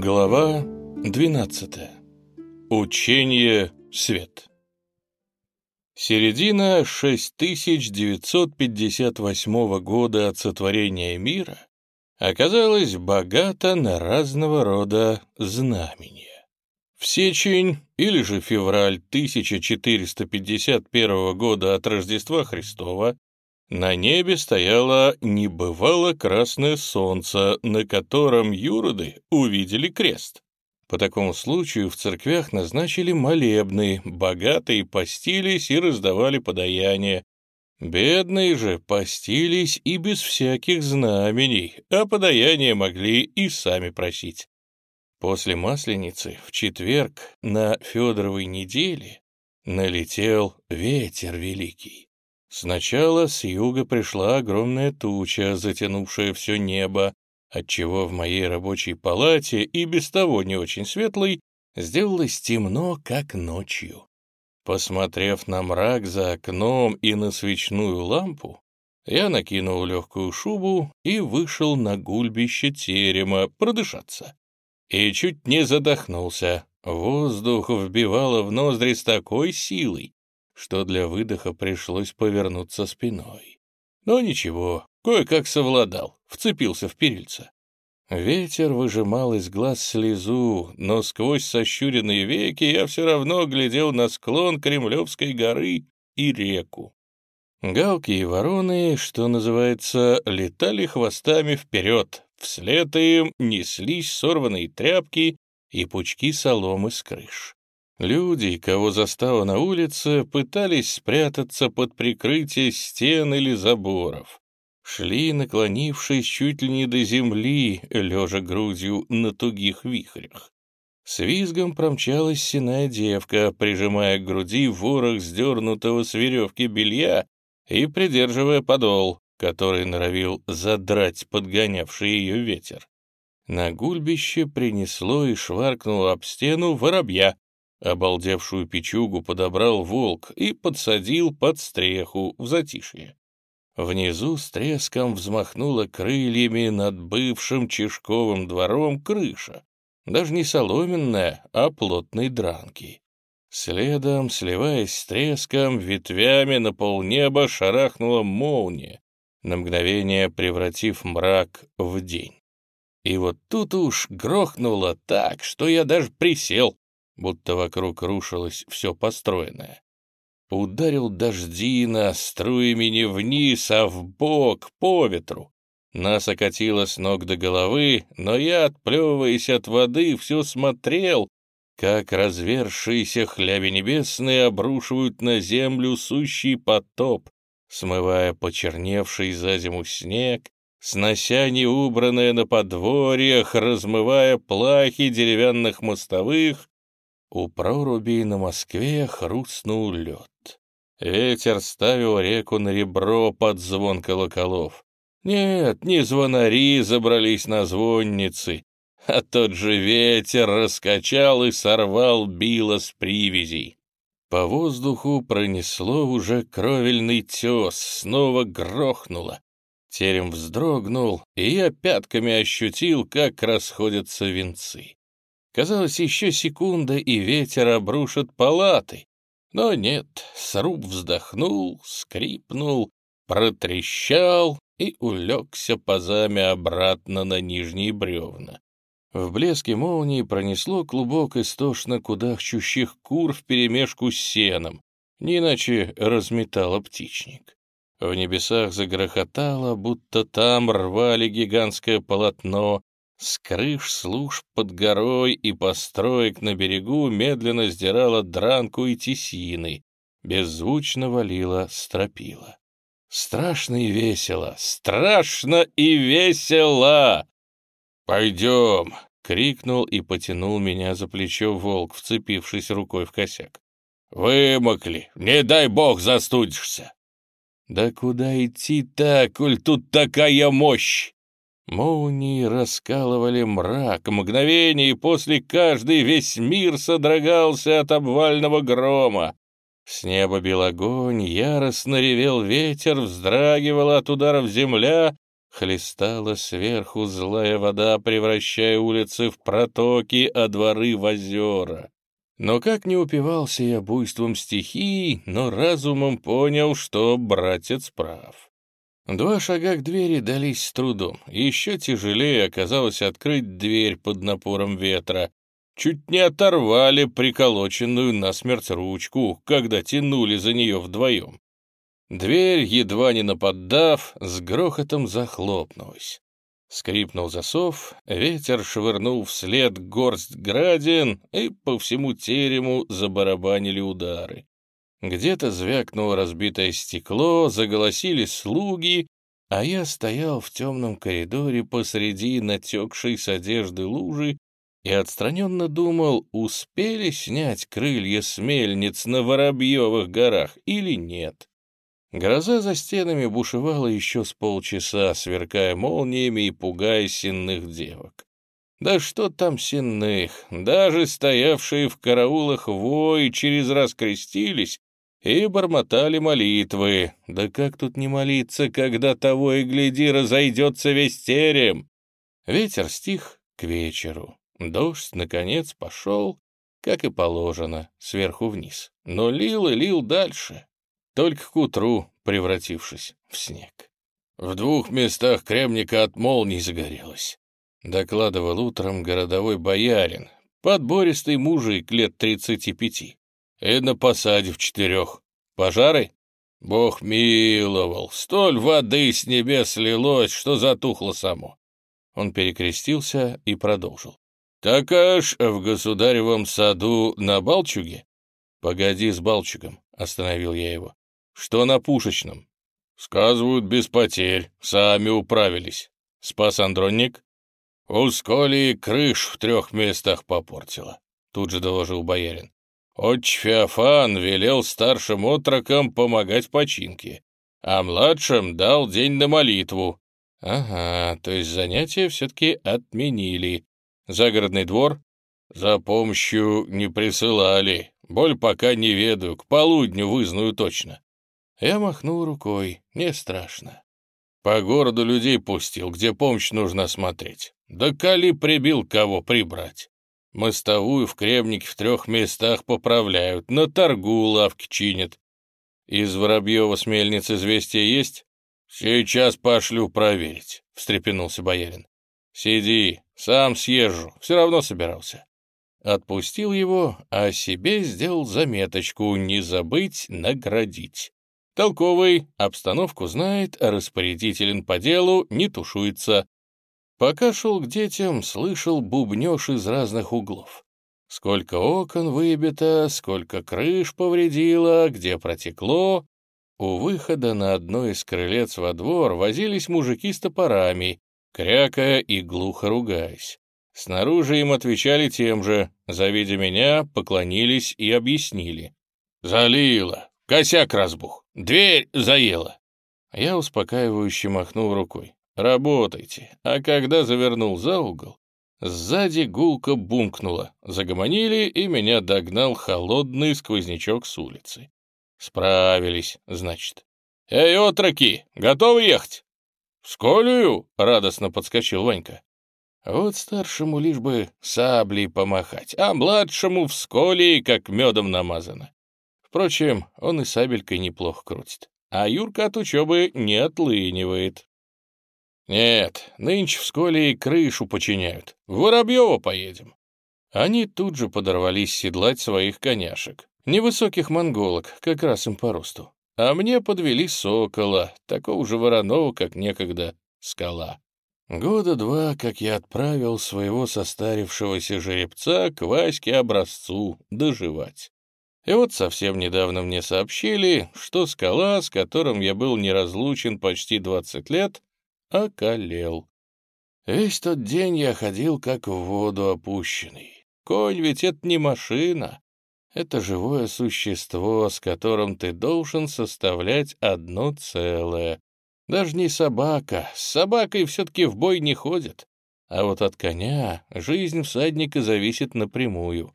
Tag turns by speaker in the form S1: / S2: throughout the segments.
S1: Глава 12. Учение свет. Середина 6958 года от сотворения мира оказалась богата на разного рода знамения. В сечень или же февраль 1451 года от Рождества Христова на небе стояло небывало красное солнце, на котором юроды увидели крест. По такому случаю в церквях назначили молебны, богатые постились и раздавали подаяния. Бедные же постились и без всяких знамений, а подаяния могли и сами просить. После Масленицы в четверг на Федоровой неделе налетел ветер великий. Сначала с юга пришла огромная туча, затянувшая все небо, отчего в моей рабочей палате и без того не очень светлой сделалось темно, как ночью. Посмотрев на мрак за окном и на свечную лампу, я накинул легкую шубу и вышел на гульбище терема продышаться. И чуть не задохнулся. Воздух вбивало в ноздри с такой силой, что для выдоха пришлось повернуться спиной. Но ничего, кое-как совладал, вцепился в перильца. Ветер выжимал из глаз слезу, но сквозь сощуренные веки я все равно глядел на склон Кремлевской горы и реку. Галки и вороны, что называется, летали хвостами вперед, вслед им неслись сорванные тряпки и пучки соломы с крыш. Люди, кого застало на улице, пытались спрятаться под прикрытие стен или заборов. Шли, наклонившись чуть ли не до земли, лежа грудью на тугих вихрях. С визгом промчалась синая девка, прижимая к груди ворох сдернутого с веревки белья и придерживая подол, который норовил задрать подгонявший ее ветер. На гульбище принесло и шваркнуло об стену воробья, Обалдевшую печугу подобрал волк и подсадил под стреху в затишье. Внизу с треском взмахнула крыльями над бывшим чешковым двором крыша, даже не соломенная, а плотной дранки. Следом, сливаясь с треском, ветвями на полнеба шарахнула молния, на мгновение превратив мрак в день. И вот тут уж грохнуло так, что я даже присел, будто вокруг рушилось все построенное. Ударил дождина струями не вниз, а в бок, по ветру. Нас окатило с ног до головы, но я, отплевываясь от воды, все смотрел, как развершиеся хляби небесные обрушивают на землю сущий потоп, смывая почерневший за зиму снег, снося неубранное на подворьях, размывая плахи деревянных мостовых у проруби на Москве хрустнул лед. Ветер ставил реку на ребро под звон колоколов. Нет, не звонари забрались на звонницы, а тот же ветер раскачал и сорвал било с привязей. По воздуху пронесло уже кровельный тес, снова грохнуло. Терем вздрогнул, и я пятками ощутил, как расходятся венцы. Казалось, еще секунда, и ветер обрушит палаты. Но нет, сруб вздохнул, скрипнул, протрещал и улегся позами обратно на нижние бревна. В блеске молнии пронесло клубок истошно кудахчущих кур вперемешку с сеном, не иначе разметало птичник. В небесах загрохотало, будто там рвали гигантское полотно, с крыш служб под горой и построек на берегу медленно сдирала дранку и тесины, беззвучно валила стропила. Страшно и весело, страшно и весело! «Пойдем!» — крикнул и потянул меня за плечо волк, вцепившись рукой в косяк. «Вымокли! Не дай бог застудишься!» «Да куда идти-то, коль тут такая мощь?» Молнии раскалывали мрак, мгновение, и после каждой весь мир содрогался от обвального грома. С неба бил огонь, яростно ревел ветер, вздрагивала от ударов земля, Хлестала сверху злая вода, превращая улицы в протоки, а дворы в озера. Но как не упивался я буйством стихий, но разумом понял, что братец прав. Два шага к двери дались с трудом. Еще тяжелее оказалось открыть дверь под напором ветра. Чуть не оторвали приколоченную насмерть ручку, когда тянули за нее вдвоем. Дверь, едва не наподдав, с грохотом захлопнулась. Скрипнул засов, ветер швырнул вслед горсть градин, и по всему терему забарабанили удары. Где-то звякнуло разбитое стекло, заголосили слуги, а я стоял в темном коридоре посреди натекшей с одежды лужи и отстраненно думал, успели снять крылья с мельниц на Воробьевых горах или нет. Гроза за стенами бушевала еще с полчаса, сверкая молниями и пугая сенных девок. Да что там сенных, даже стоявшие в караулах вои через раз крестились и бормотали молитвы. Да как тут не молиться, когда того и гляди разойдется весь терем? Ветер стих к вечеру. Дождь, наконец, пошел, как и положено, сверху вниз. Но лил и лил дальше, только к утру превратившись в снег. В двух местах кремника от молний загорелось. Докладывал утром городовой боярин, подбористый мужик лет тридцати пяти. И на посаде в четырех. Пожары? Бог миловал, столь воды с небес лилось, что затухло само. Он перекрестился и продолжил. Так аж в государевом саду на Балчуге? Погоди с Балчугом, остановил я его. Что на пушечном? Сказывают, без потерь, сами управились. Спас Андронник? У Сколи крыш в трех местах попортила, тут же доложил боярин. Отч Феофан велел старшим отрокам помогать починке, а младшим дал день на молитву. Ага, то есть занятия все-таки отменили. Загородный двор? За помощью не присылали. Боль пока не ведаю, к полудню вызнаю точно. Я махнул рукой, не страшно. По городу людей пустил, где помощь нужно смотреть. Да коли прибил кого прибрать. Мостовую в Кремнике в трех местах поправляют, на торгу лавки чинят. Из Воробьева с мельниц известия есть? Сейчас пошлю проверить, — встрепенулся боярин. Сиди, сам съезжу, все равно собирался. Отпустил его, а себе сделал заметочку не забыть наградить. Толковый, обстановку знает, распорядителен по делу, не тушуется. Пока шел к детям, слышал бубнеж из разных углов. Сколько окон выбито, сколько крыш повредило, где протекло. У выхода на одно из крылец во двор возились мужики с топорами, крякая и глухо ругаясь. Снаружи им отвечали тем же, завидя меня, поклонились и объяснили. «Залило! Косяк разбух! Дверь заела!» Я успокаивающе махнул рукой. «Работайте!» А когда завернул за угол, сзади гулко бумкнуло. Загомонили, и меня догнал холодный сквознячок с улицы. Справились, значит. «Эй, отроки, готовы ехать?» «В сколию!» — радостно подскочил Ванька. Вот старшему лишь бы саблей помахать, а младшему в сколии как медом намазано. Впрочем, он и сабелькой неплохо крутит, а Юрка от учебы не отлынивает. «Нет, нынче в сколе и крышу починяют. В Воробьево поедем». Они тут же подорвались седлать своих коняшек. Невысоких монголок, как раз им по росту. А мне подвели сокола, такого же вороного, как некогда скала. Года два, как я отправил своего состарившегося жеребца к Ваське образцу доживать. И вот совсем недавно мне сообщили, что скала, с которым я был неразлучен почти 20 лет, околел. Весь тот день я ходил как в воду опущенный. Конь ведь это не машина. Это живое существо, с которым ты должен составлять одно целое. Даже не собака. С собакой все-таки в бой не ходят. А вот от коня жизнь всадника зависит напрямую.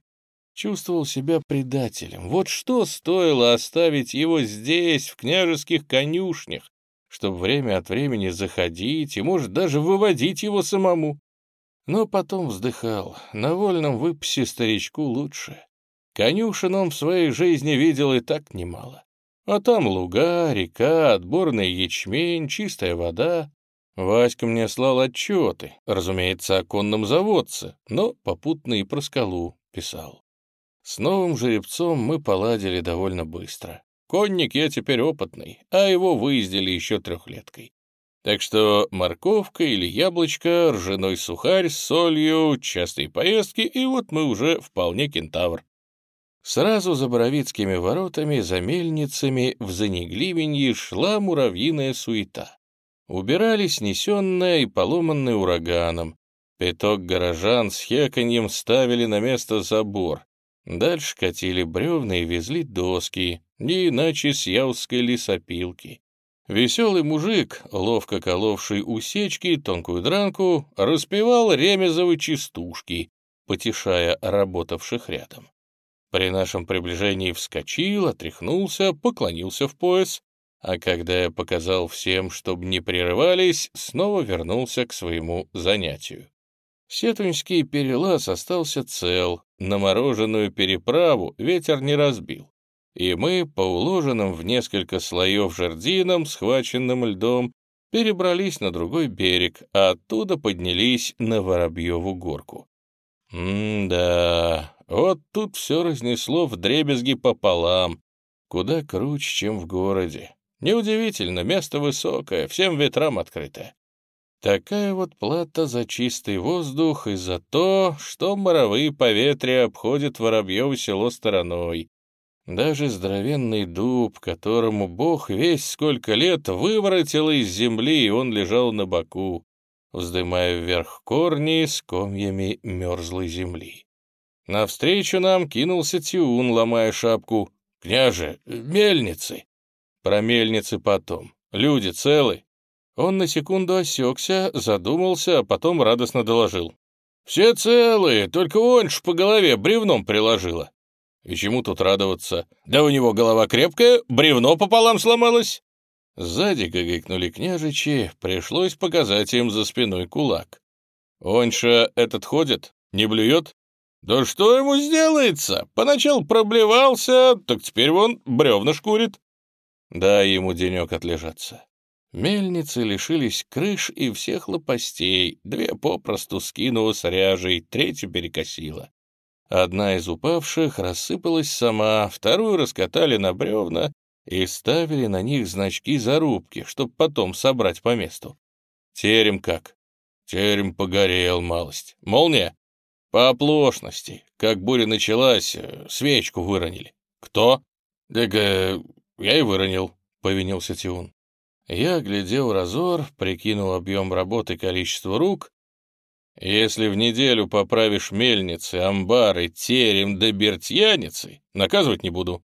S1: Чувствовал себя предателем. Вот что стоило оставить его здесь, в княжеских конюшнях, чтобы время от времени заходить и, может, даже выводить его самому. Но потом вздыхал, на вольном выпасе старичку лучше. Конюшен он в своей жизни видел и так немало. А там луга, река, отборный ячмень, чистая вода. Васька мне слал отчеты, разумеется, о конном заводце, но попутно и про скалу писал. С новым жеребцом мы поладили довольно быстро. Конник я теперь опытный, а его выездили еще трехлеткой. Так что морковка или яблочко, ржаной сухарь с солью, частые поездки, и вот мы уже вполне кентавр. Сразу за Боровицкими воротами, за мельницами, в Занегливенье шла муравьиная суета. Убирали снесенное и поломанное ураганом. Пяток горожан с хеканьем ставили на место забор. Дальше катили бревна и везли доски, не иначе с яузской лесопилки. Веселый мужик, ловко коловший усечки, тонкую дранку, распевал ремезовы частушки, потешая работавших рядом. При нашем приближении вскочил, отряхнулся, поклонился в пояс, а когда я показал всем, чтобы не прерывались, снова вернулся к своему занятию. Сетуньский перелаз остался цел, на мороженую переправу ветер не разбил, и мы, по уложенным в несколько слоев жердинам, схваченным льдом, перебрались на другой берег, а оттуда поднялись на Воробьеву горку. М-да, вот тут все разнесло в дребезги пополам, куда круче, чем в городе. Неудивительно, место высокое, всем ветрам открытое. Такая вот плата за чистый воздух и за то, что моровые поветрия обходят Воробьево село стороной. Даже здоровенный дуб, которому бог весь сколько лет выворотил из земли, и он лежал на боку вздымая вверх корни с комьями мерзлой земли. Навстречу нам кинулся Тиун, ломая шапку. «Княже, мельницы!» «Про мельницы потом. Люди целы?» Он на секунду осекся, задумался, а потом радостно доложил. «Все целые, только он ж по голове бревном приложила». «И чему тут радоваться? Да у него голова крепкая, бревно пополам сломалось». Сзади гагыкнули княжичи, пришлось показать им за спиной кулак. «Оньша этот ходит? Не блюет?» «Да что ему сделается? Поначалу проблевался, так теперь вон бревна шкурит». Дай ему денек отлежаться. Мельницы лишились крыш и всех лопастей, две попросту скинула с ряжей, третью перекосила. Одна из упавших рассыпалась сама, вторую раскатали на бревна, и ставили на них значки зарубки, чтоб потом собрать по месту. Терем как? Терем погорел малость. Молния? По оплошности. Как буря началась, э, свечку выронили. Кто? Так э, я и выронил, повинился Тиун. Я глядел разор, прикинул объем работы количество рук. Если в неделю поправишь мельницы, амбары, терем да бертьяницы, наказывать не буду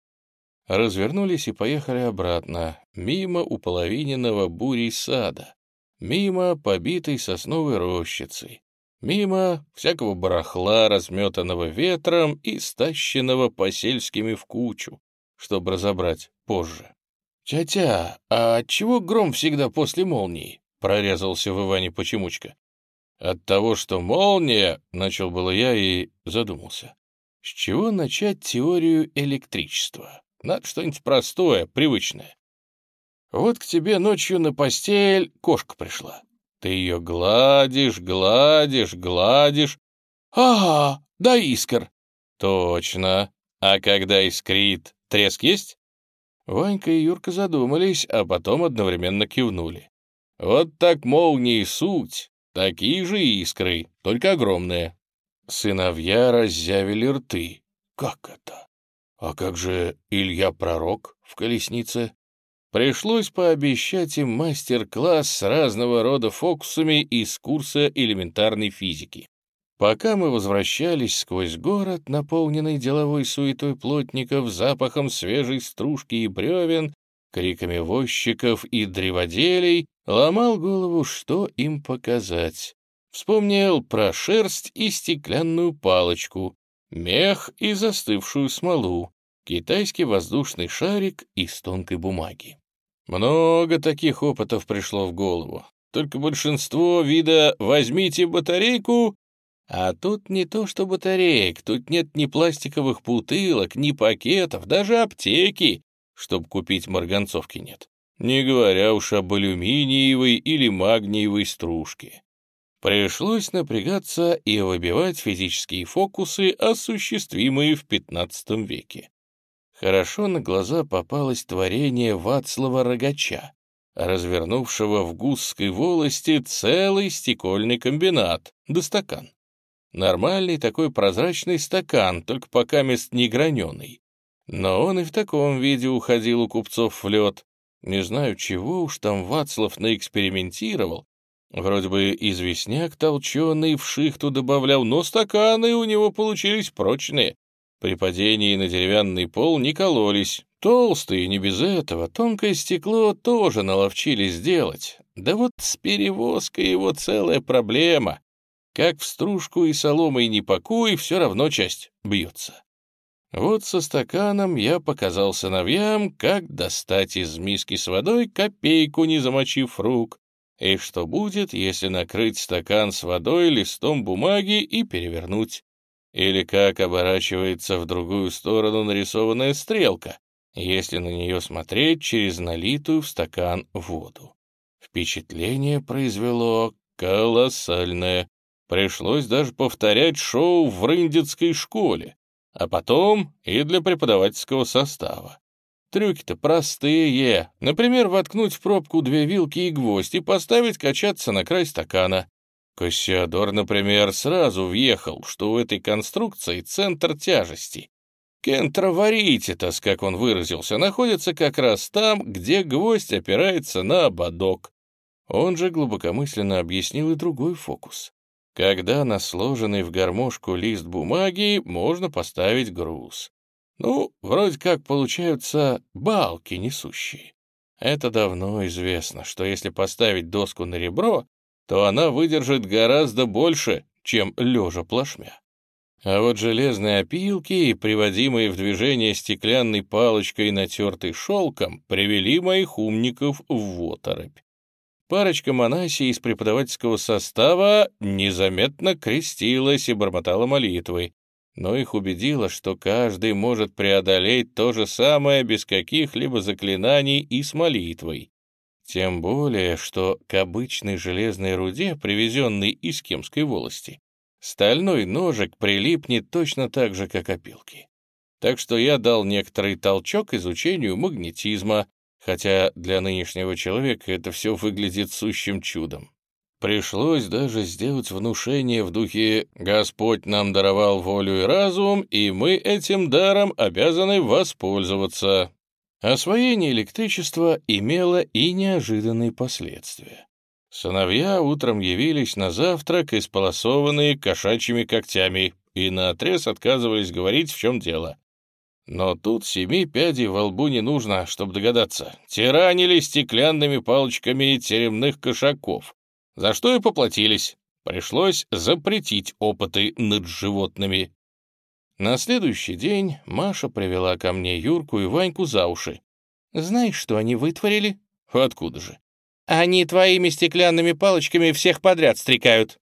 S1: развернулись и поехали обратно, мимо уполовиненного бурей сада, мимо побитой сосновой рощицы, мимо всякого барахла, разметанного ветром и стащенного посельскими в кучу, чтобы разобрать позже. «Тятя, а отчего гром всегда после молнии?» — прорезался в Иване Почемучка. «От того, что молния...» — начал было я и задумался. С чего начать теорию электричества? Надо что-нибудь простое, привычное. Вот к тебе ночью на постель кошка пришла. Ты ее гладишь, гладишь, гладишь. Ага, да искр. Точно. А когда искрит, треск есть? Ванька и Юрка задумались, а потом одновременно кивнули. Вот так молнии суть, такие же искры, только огромные. Сыновья раззявили рты. Как это? А как же Илья Пророк в колеснице? Пришлось пообещать им мастер-класс с разного рода фокусами из курса элементарной физики. Пока мы возвращались сквозь город, наполненный деловой суетой плотников, запахом свежей стружки и бревен, криками возчиков и древоделей, ломал голову, что им показать. Вспомнил про шерсть и стеклянную палочку, мех и застывшую смолу, китайский воздушный шарик из тонкой бумаги. Много таких опытов пришло в голову. Только большинство вида «возьмите батарейку», а тут не то что батареек, тут нет ни пластиковых бутылок, ни пакетов, даже аптеки, чтобы купить марганцовки нет. Не говоря уж об алюминиевой или магниевой стружке. Пришлось напрягаться и выбивать физические фокусы, осуществимые в XV веке. Хорошо на глаза попалось творение Вацлава Рогача, развернувшего в Гусской волости целый стекольный комбинат, да стакан. Нормальный такой прозрачный стакан, только пока мест не граненый. Но он и в таком виде уходил у купцов в лед. Не знаю, чего уж там Вацлав наэкспериментировал, Вроде бы известняк толченый в шихту добавлял, но стаканы у него получились прочные. При падении на деревянный пол не кололись. Толстые, не без этого, тонкое стекло тоже наловчились сделать. Да вот с перевозкой его целая проблема. Как в стружку и соломой не пакуй, все равно часть бьется. Вот со стаканом я показал сыновьям, как достать из миски с водой копейку, не замочив рук, и что будет, если накрыть стакан с водой листом бумаги и перевернуть. Или как оборачивается в другую сторону нарисованная стрелка, если на нее смотреть через налитую в стакан воду. Впечатление произвело колоссальное. Пришлось даже повторять шоу в рындетской школе, а потом и для преподавательского состава. Трюки-то простые. Например, воткнуть в пробку две вилки и гвоздь и поставить качаться на край стакана. Кассиадор, например, сразу въехал, что у этой конструкции центр тяжести. Кентроварититас, как он выразился, находится как раз там, где гвоздь опирается на ободок. Он же глубокомысленно объяснил и другой фокус. Когда на сложенный в гармошку лист бумаги можно поставить груз. Ну, вроде как получаются балки несущие. Это давно известно, что если поставить доску на ребро, то она выдержит гораздо больше, чем лежа плашмя. А вот железные опилки, приводимые в движение стеклянной палочкой, натертой шелком, привели моих умников в оторопь. Парочка монасий из преподавательского состава незаметно крестилась и бормотала молитвы, но их убедило, что каждый может преодолеть то же самое без каких-либо заклинаний и с молитвой. Тем более, что к обычной железной руде, привезенной из Кемской волости, стальной ножик прилипнет точно так же, как опилки. Так что я дал некоторый толчок изучению магнетизма, хотя для нынешнего человека это все выглядит сущим чудом. Пришлось даже сделать внушение в духе «Господь нам даровал волю и разум, и мы этим даром обязаны воспользоваться». Освоение электричества имело и неожиданные последствия. Сыновья утром явились на завтрак, исполосованные кошачьими когтями, и наотрез отказывались говорить, в чем дело. Но тут семи пядей во лбу не нужно, чтобы догадаться. Тиранили стеклянными палочками теремных кошаков, за что и поплатились. Пришлось запретить опыты над животными. На следующий день Маша привела ко мне Юрку и Ваньку за уши. «Знаешь, что они вытворили?» «Откуда же?» «Они твоими стеклянными палочками всех подряд стрекают».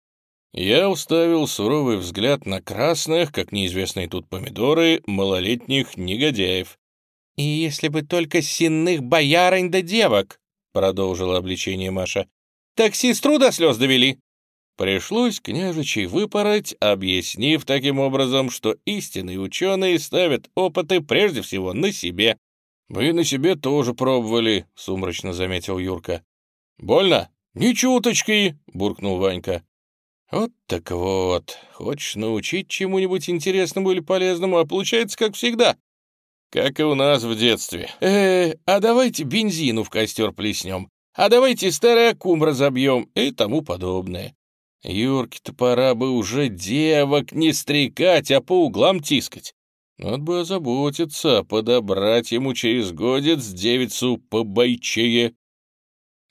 S1: Я уставил суровый взгляд на красных, как неизвестные тут помидоры, малолетних негодяев. «И если бы только сенных боярынь да девок», — продолжила обличение Маша, так сестру до слез довели». Пришлось княжичей выпороть, объяснив таким образом, что истинные ученые ставят опыты прежде всего на себе. «Мы на себе тоже пробовали», — сумрачно заметил Юрка. «Больно?» «Ни чуточки», — буркнул Ванька. «Вот так вот, хочешь научить чему-нибудь интересному или полезному, а получается как всегда. Как и у нас в детстве. Э, а давайте бензину в костер плеснем а давайте старый аккум разобьем и тому подобное. Юрке-то пора бы уже девок не стрекать, а по углам тискать. Надо бы озаботиться, подобрать ему через годец девицу побойчее.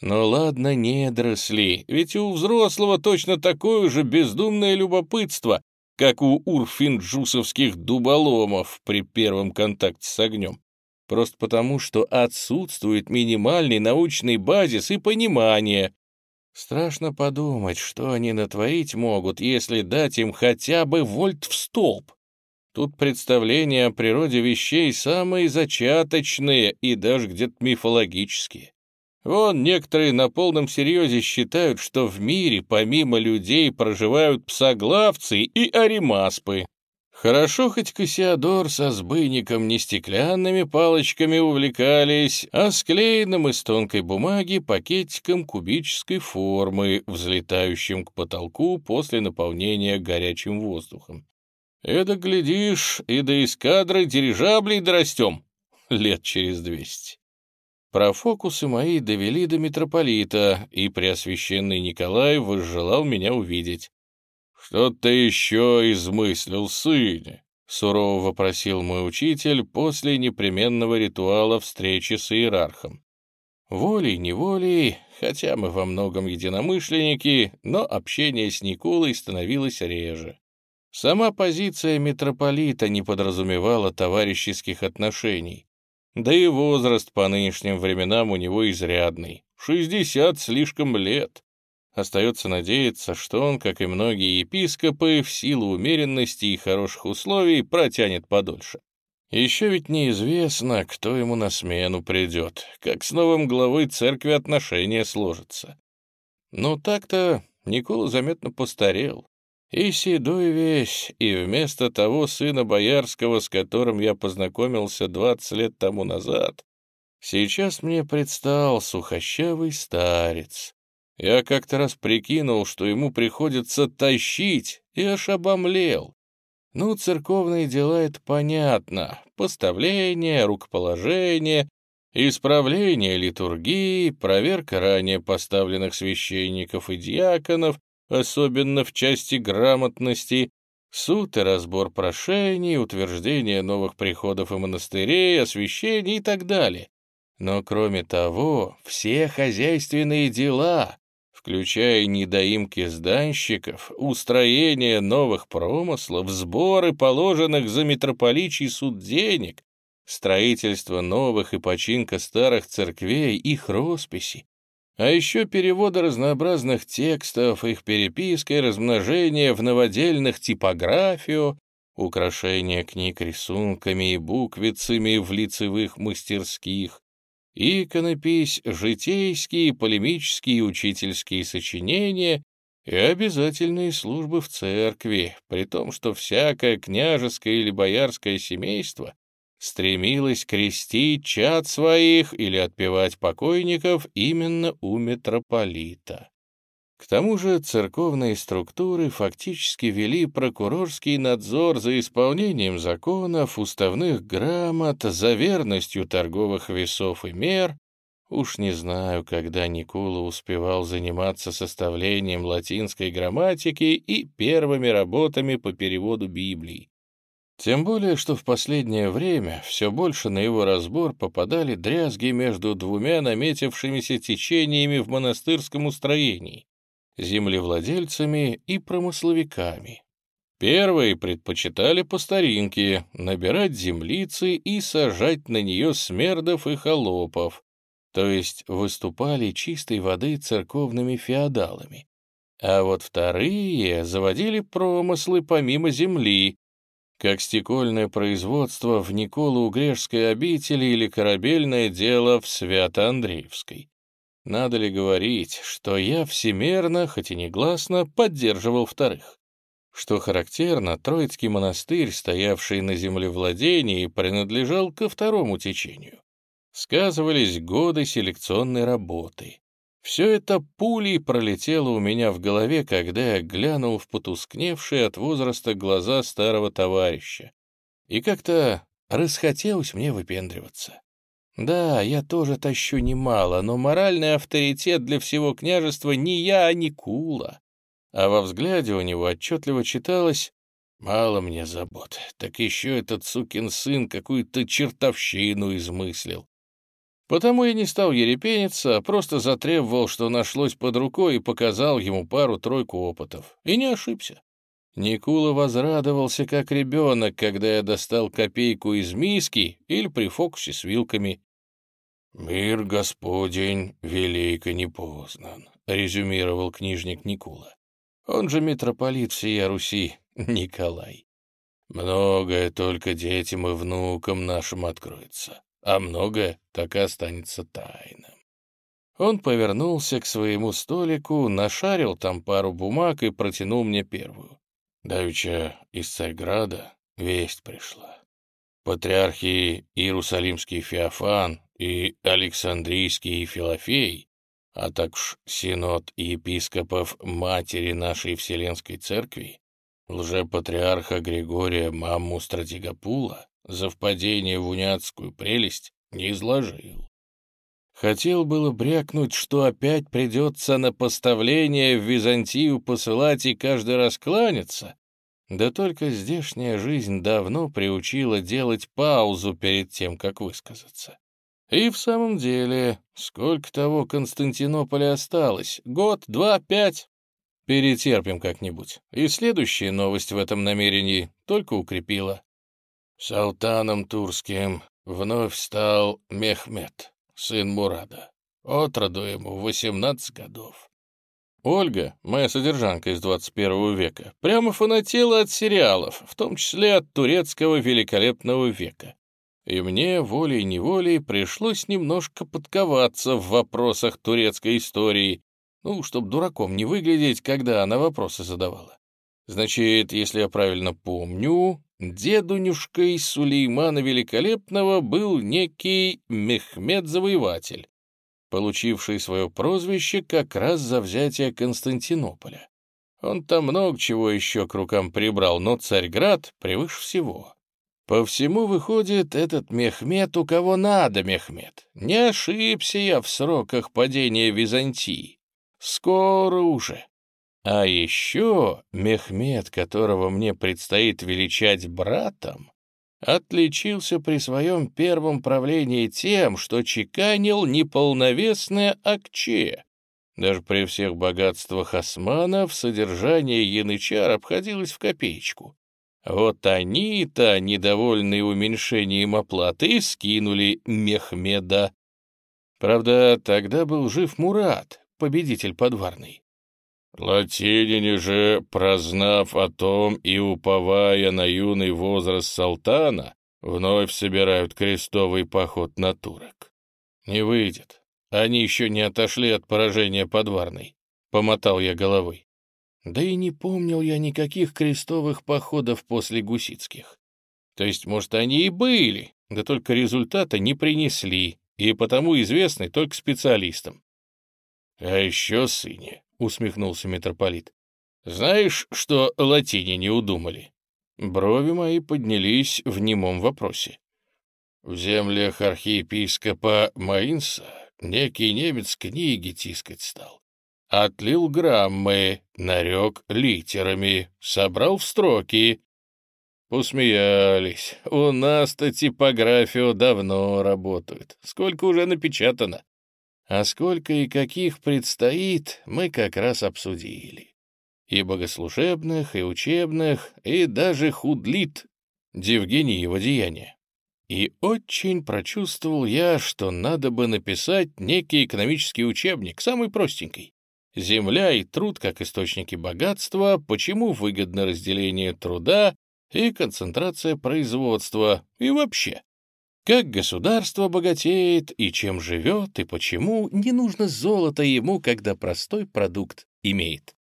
S1: Ну ладно, недоросли, ведь у взрослого точно такое же бездумное любопытство, как у урфинджусовских дуболомов при первом контакте с огнем. просто потому, что отсутствует минимальный научный базис и понимание. Страшно подумать, что они натворить могут, если дать им хотя бы вольт в столб. Тут представления о природе вещей самые зачаточные и даже где-то мифологические. Вон некоторые на полном серьезе считают, что в мире помимо людей проживают псоглавцы и аримаспы. Хорошо хоть Кассиадор со сбыйником не стеклянными палочками увлекались, а склеенным из тонкой бумаги пакетиком кубической формы, взлетающим к потолку после наполнения горячим воздухом. Это, глядишь, и до эскадры дирижаблей дорастем лет через двести. Про фокусы мои довели до митрополита, и Преосвященный Николай возжелал меня увидеть. «Что ты еще измыслил, сыне?» — сурово вопросил мой учитель после непременного ритуала встречи с иерархом. Волей-неволей, хотя мы во многом единомышленники, но общение с Николой становилось реже. Сама позиция митрополита не подразумевала товарищеских отношений. Да и возраст по нынешним временам у него изрядный. Шестьдесят слишком лет. Остается надеяться, что он, как и многие епископы, в силу умеренности и хороших условий протянет подольше. Еще ведь неизвестно, кто ему на смену придет, как с новым главой церкви отношения сложатся. Но так-то Никола заметно постарел. И седой весь, и вместо того сына боярского, с которым я познакомился двадцать лет тому назад, сейчас мне предстал сухощавый старец. Я как-то раз прикинул, что ему приходится тащить, и аж обомлел. Ну, церковные дела — это понятно. Поставление, рукоположение, исправление литургии, проверка ранее поставленных священников и диаконов, особенно в части грамотности, суд и разбор прошений, утверждение новых приходов и монастырей, освящений и так далее. Но кроме того, все хозяйственные дела, включая недоимки сданщиков, устроение новых промыслов, сборы положенных за митрополичий суд денег, строительство новых и починка старых церквей, их росписи, а еще переводы разнообразных текстов, их переписка и размножение в новодельных типографию, украшение книг рисунками и буквицами в лицевых мастерских, иконопись, житейские, полемические и учительские сочинения и обязательные службы в церкви, при том, что всякое княжеское или боярское семейство стремилась крестить чад своих или отпевать покойников именно у митрополита. К тому же церковные структуры фактически вели прокурорский надзор за исполнением законов, уставных грамот, за верностью торговых весов и мер. Уж не знаю, когда Никола успевал заниматься составлением латинской грамматики и первыми работами по переводу Библии. Тем более, что в последнее время все больше на его разбор попадали дрязги между двумя наметившимися течениями в монастырском устроении — землевладельцами и промысловиками. Первые предпочитали по старинке набирать землицы и сажать на нее смердов и холопов, то есть выступали чистой воды церковными феодалами. А вот вторые заводили промыслы помимо земли, как стекольное производство в Николо-Угрешской обители или корабельное дело в Свято-Андреевской. Надо ли говорить, что я всемерно, хоть и негласно, поддерживал вторых? Что характерно, Троицкий монастырь, стоявший на землевладении, принадлежал ко второму течению. Сказывались годы селекционной работы. Все это пулей пролетело у меня в голове, когда я глянул в потускневшие от возраста глаза старого товарища. И как-то расхотелось мне выпендриваться. Да, я тоже тащу немало, но моральный авторитет для всего княжества не я, а Никула. А во взгляде у него отчетливо читалось «Мало мне забот, так еще этот сукин сын какую-то чертовщину измыслил. Потому я не стал ерепениться, а просто затребовал, что нашлось под рукой, и показал ему пару-тройку опытов. И не ошибся. Никула возрадовался, как ребенок, когда я достал копейку из миски или при фокусе с вилками. «Мир Господень велико не познан», — резюмировал книжник Никула. Он же митрополит всея Руси, Николай. Многое только детям и внукам нашим откроется, а многое так и останется тайным. Он повернулся к своему столику, нашарил там пару бумаг и протянул мне первую. Давеча из Царьграда весть пришла. Патриархи Иерусалимский Феофан и Александрийский Филофей, а также синод епископов Матери нашей Вселенской Церкви, лжепатриарха Григория Мамму Стратигопула за впадение в уняцкую прелесть не изложил. Хотел было брякнуть, что опять придется на поставление в Византию посылать и каждый раз кланяться, да только здешняя жизнь давно приучила делать паузу перед тем, как высказаться. И в самом деле, сколько того Константинополя осталось? Год, два, пять? Перетерпим как-нибудь. И следующая новость в этом намерении только укрепила. Салтаном Турским вновь стал Мехмед, сын Мурада. Отроду ему восемнадцать годов. Ольга, моя содержанка из 21 века, прямо фанатела от сериалов, в том числе от турецкого великолепного века. И мне волей-неволей пришлось немножко подковаться в вопросах турецкой истории, ну, чтобы дураком не выглядеть, когда она вопросы задавала. Значит, если я правильно помню, дедунюшкой Сулеймана Великолепного был некий Мехмед-завоеватель, получивший свое прозвище как раз за взятие Константинополя. Он там много чего еще к рукам прибрал, но Царьград превыше всего. По всему выходит, этот Мехмед у кого надо, Мехмед. Не ошибся я в сроках падения Византии. Скоро уже. А еще Мехмед, которого мне предстоит величать братом, отличился при своем первом правлении тем, что чеканил неполновесное акче. Даже при всех богатствах османов содержание янычар обходилось в копеечку. Вот они-то, недовольные уменьшением оплаты, скинули Мехмеда. Правда, тогда был жив Мурат, победитель подварный. Латиняне же, прознав о том и уповая на юный возраст салтана, вновь собирают крестовый поход на турок. Не выйдет. Они еще не отошли от поражения подварной. Помотал я головой. Да и не помнил я никаких крестовых походов после гусицких. То есть, может, они и были, да только результата не принесли, и потому известны только специалистам. «А еще, сыне», — усмехнулся митрополит, — «знаешь, что латине не удумали?» Брови мои поднялись в немом вопросе. В землях архиепископа Маинса некий немец книги тискать стал. Отлил граммы, нарек литерами, собрал в строки. Посмеялись. У нас-то типографию давно работают. Сколько уже напечатано. А сколько и каких предстоит, мы как раз обсудили. И богослужебных, и учебных, и даже худлит Евгеньева деяния. И очень прочувствовал я, что надо бы написать некий экономический учебник, самый простенький. Земля и труд как источники богатства, почему выгодно разделение труда и концентрация производства, и вообще. Как государство богатеет, и чем живет, и почему, не нужно золото ему, когда простой продукт имеет.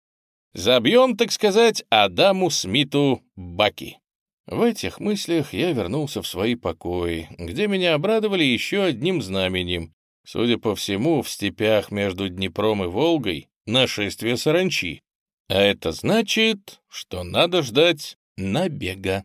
S1: Забьем, так сказать, Адаму Смиту баки. В этих мыслях я вернулся в свои покои, где меня обрадовали еще одним знаменем. Судя по всему, в степях между Днепром и Волгой нашествие саранчи. А это значит, что надо ждать набега.